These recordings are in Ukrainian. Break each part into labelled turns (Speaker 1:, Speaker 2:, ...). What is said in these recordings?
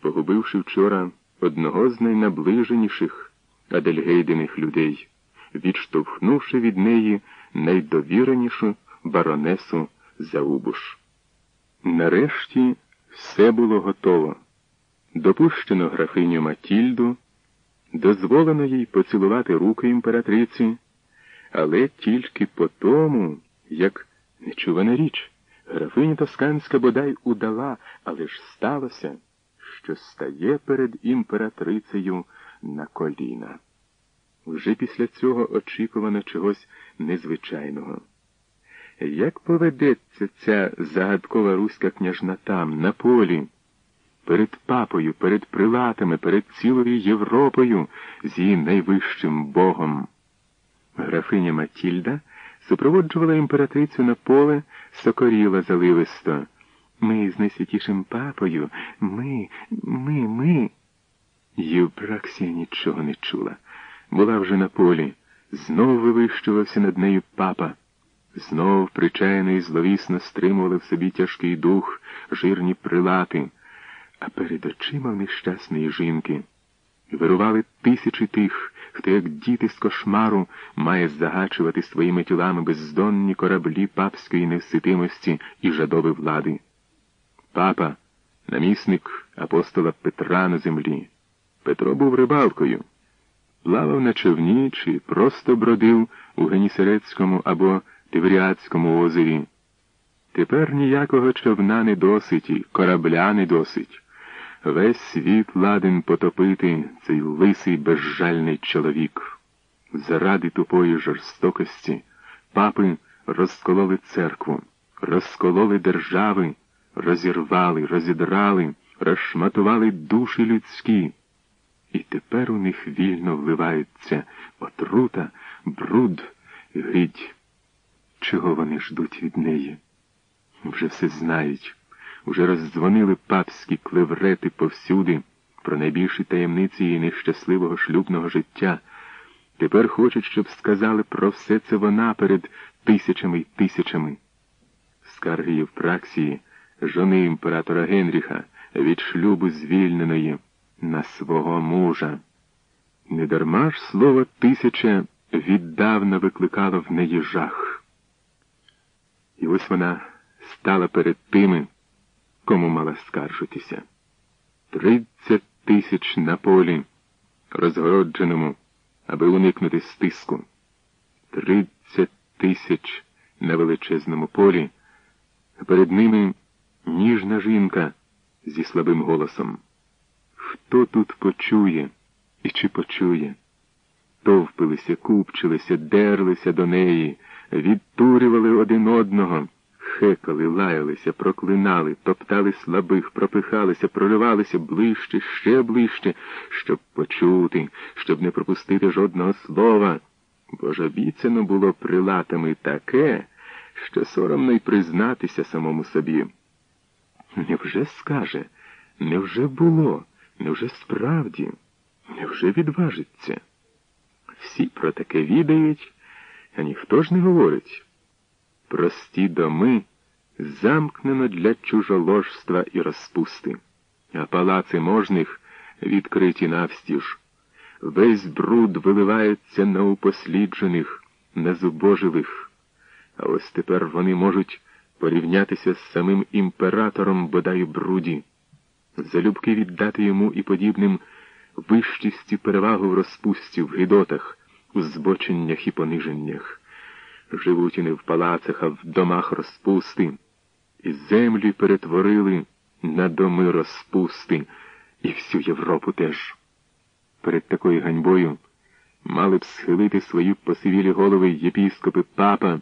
Speaker 1: погубивши вчора одного з найнаближеніших Адельгейдиних людей, відштовхнувши від неї найдовіренішу баронесу Заубуш. Нарешті все було готово. Допущено графиню Матільду, дозволено їй поцілувати руки імператриці, але тільки по тому, як нечувана річ, графиня Тосканська бодай удала, але ж сталося, що стає перед імператрицею на коліна. Вже після цього очікувано чогось незвичайного. Як поведеться ця загадкова руська княжна там, на полі, перед папою, перед прилатами, перед цілою Європою з її найвищим Богом? Графиня Матільда супроводжувала імператрицю на поле, сокоріла заливисто. Ми з найсвятішим папою, ми, ми, ми. Євпраксія нічого не чула. Була вже на полі. Знов вивищувався над нею папа. Знов причайно і зловісно стримували в собі тяжкий дух, жирні прилати, а перед очима нещасної жінки вирували тисячі тих, хто, як діти з кошмару, має загачувати своїми тілами бездонні кораблі папської невситимості і жадови влади. Папа, намісник апостола Петра на землі. Петро був рибалкою, плавав на човні чи просто бродив у Генісерецькому або Тивріатському озері. Тепер ніякого човна не досить і корабля не досить. Весь світ ладен потопити цей лисий безжальний чоловік. Заради тупої жорстокості папи розкололи церкву, розкололи держави, розірвали, розідрали, розшматували душі людські. І тепер у них вільно вливаються отрута, бруд, гидь. Чого вони ждуть від неї? Вже все знають, уже роздзвонили папські клеврети повсюди про найбільші таємниці її нещасливого шлюбного життя. Тепер хочуть, щоб сказали про все це вона перед тисячами й тисячами. Скарги Євпраксії, жони імператора Генріха від шлюбу звільненої на свого мужа. Недарма ж слово тисяча віддавна викликало в неї жах. І ось вона стала перед тими, кому мала скаржитися. Тридцять тисяч на полі, розгородженому, аби уникнути стиску. Тридцять тисяч на величезному полі, перед ними ніжна жінка зі слабим голосом. Хто тут почує і чи почує? Товпилися, купчилися, дерлися до неї, відтурювали один одного, хекали, лаялися, проклинали, топтали слабих, пропихалися, проривалися ближче, ще ближче, щоб почути, щоб не пропустити жодного слова. Бо ж обіцяно було прилатами таке, що соромно й признатися самому собі. Невже скаже, невже було? Невже справді, невже відважиться? Всі про таке відають, а ніхто ж не говорить. Прості доми замкнено для чужоложства і розпусти, а палаци можних відкриті навстіж. Весь бруд виливається на упосліджених, на зубоживих, а ось тепер вони можуть порівнятися з самим імператором бодай бруді залюбки віддати йому і подібним вищісті перевагу в розпусті, в гидотах, у збоченнях і пониженнях. Живуть і не в палацах, а в домах розпусти, і землі перетворили на доми розпусти, і всю Європу теж. Перед такою ганьбою мали б схилити свої посивілі голови єпіскопи папа,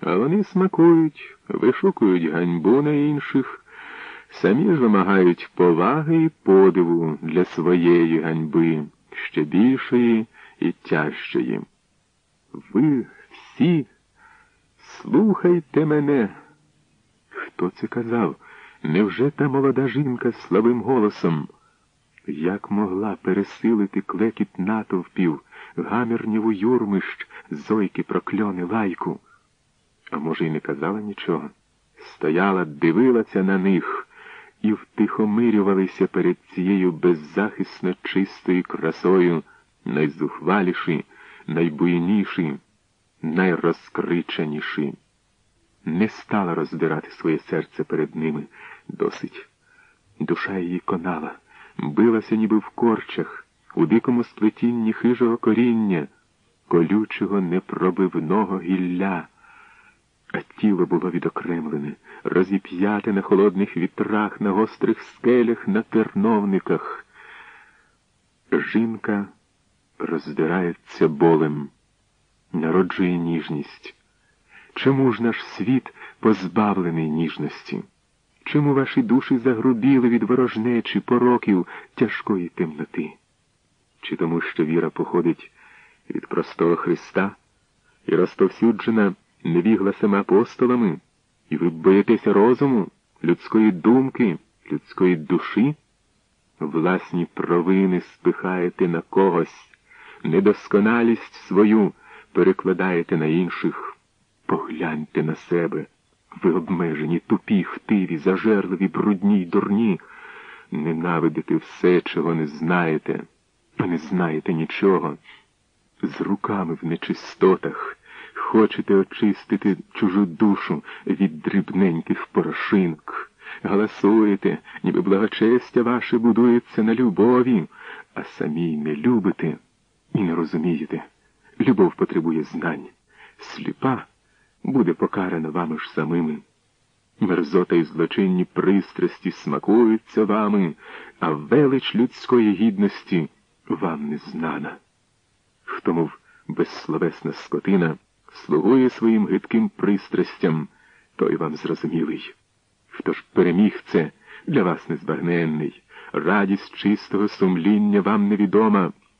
Speaker 1: а вони смакують, вишукують ганьбу на інших. Самі ж вимагають поваги і подиву для своєї ганьби, ще більшої і тяжчої. Ви всі слухайте мене. Хто це казав? Невже та молода жінка з слабим голосом? Як могла пересилити клекіт натовпів, гамірніву юрмищ, зойки, прокльони, лайку? А може, й не казала нічого? Стояла, дивилася на них і втихомирювалися перед цією беззахисно чистою красою найзухваліші, найбуйніші, найрозкриченіші. Не стала роздирати своє серце перед ними досить. Душа її конала, билася ніби в корчах, у дикому сплетінні хижого коріння, колючого непробивного гілля, а тіло було відокремлене, розіп'яте на холодних вітрах, на гострих скелях, на терновниках. Жінка роздирається болем, народжує ніжність. Чому ж наш світ позбавлений ніжності? Чому ваші душі загрубіли від ворожнечі, пороків, тяжкої темноти? Чи тому, що віра походить від простого Христа і розповсюджена невігласами апостолами, і ви боїтеся розуму, людської думки, людської душі? Власні провини спихаєте на когось, недосконалість свою перекладаєте на інших. Погляньте на себе. Ви обмежені, тупі, хтиві, зажерливі, брудні й дурні. Ненавидите все, чого не знаєте, а не знаєте нічого. З руками в нечистотах хочете очистити чужу душу від дрібненьких порошинок. Галасуєте, ніби благочестя ваше будується на любові, а самі не любите і не розумієте. Любов потребує знань. Сліпа буде покарана вами ж самими. Мерзота і злочинні пристрасті смакуються вами, а велич людської гідності вам не знана. Хто, мов безсловесна скотина, слугує своїм гидким пристрастям, той вам зрозумілий. Хто ж переміг це для вас незбагненний, радість чистого сумління вам невідома.